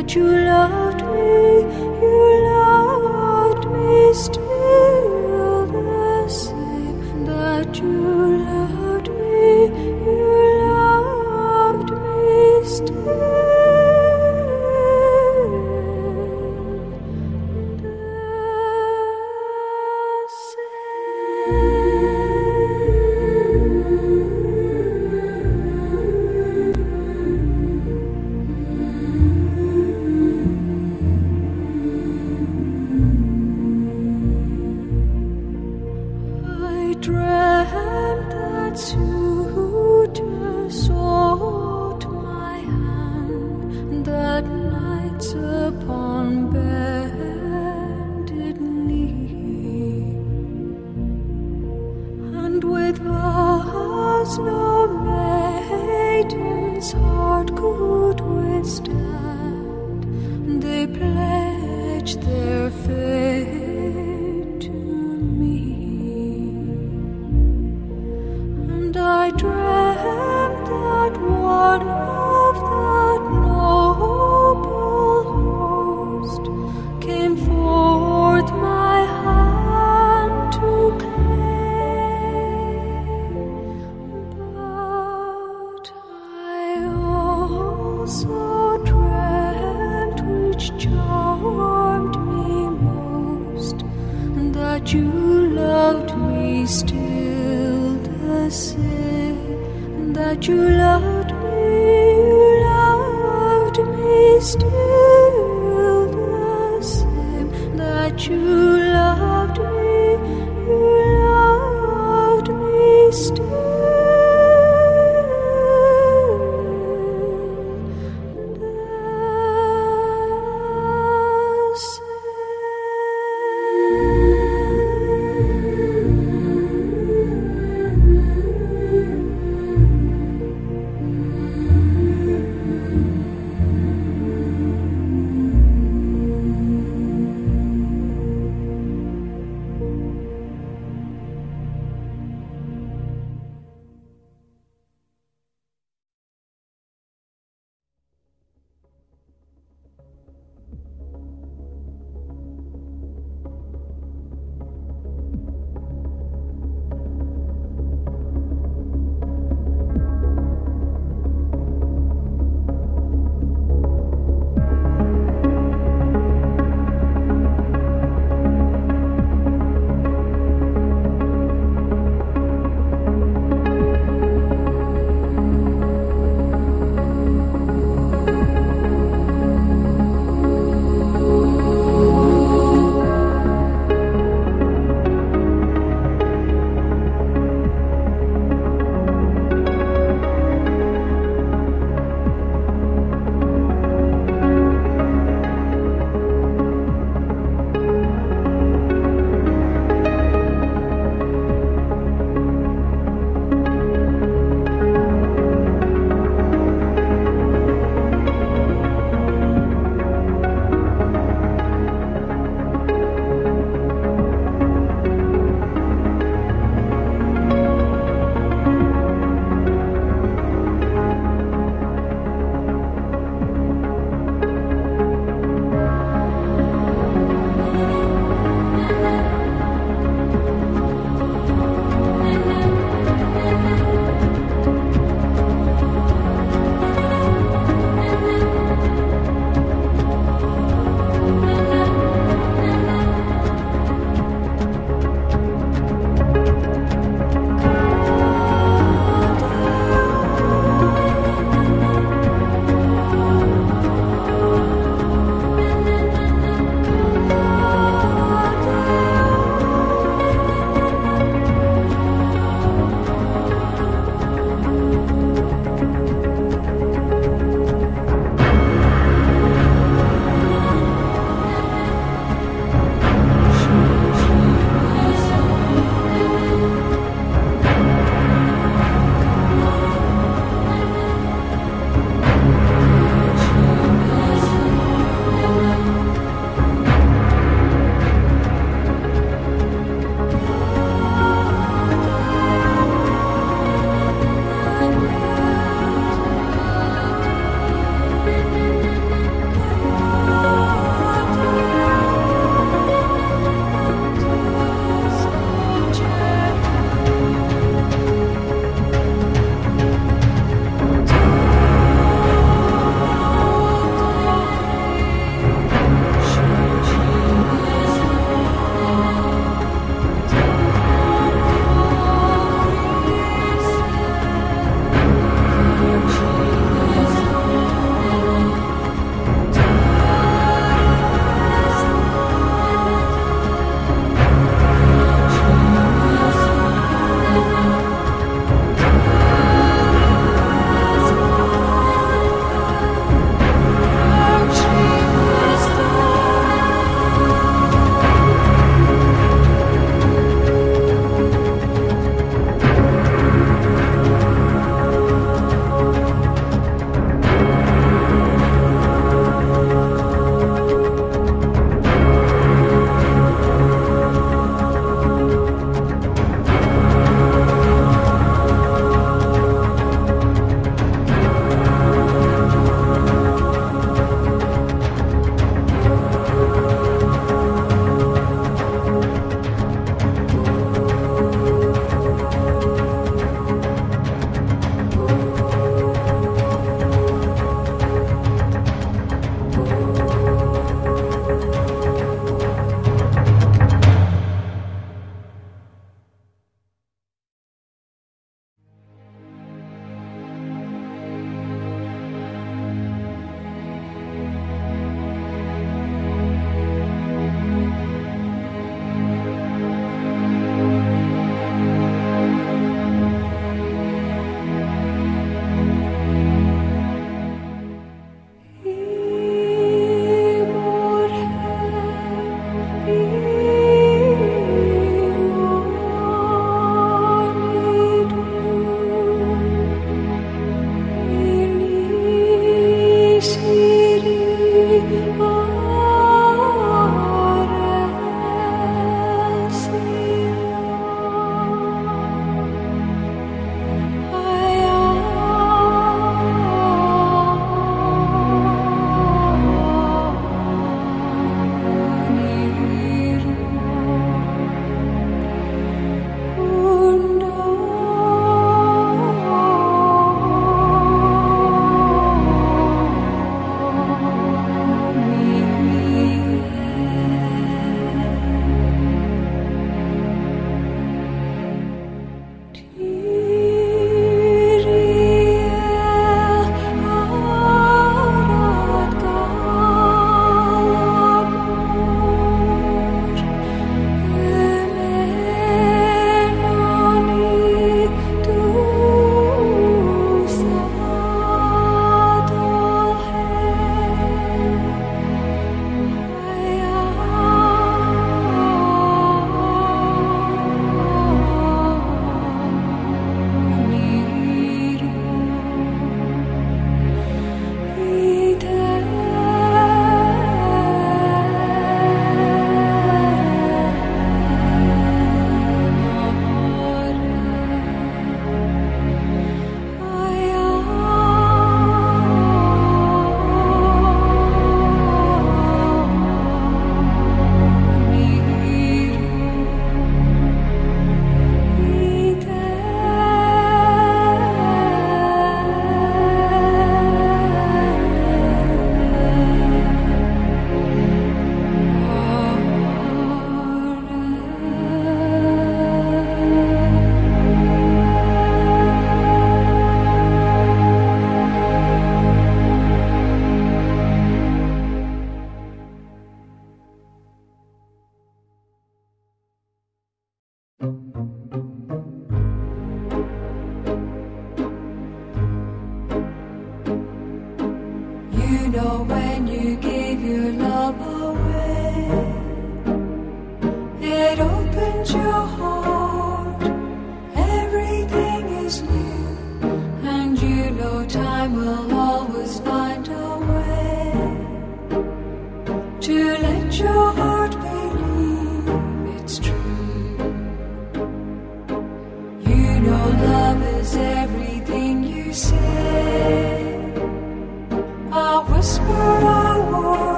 That you loved that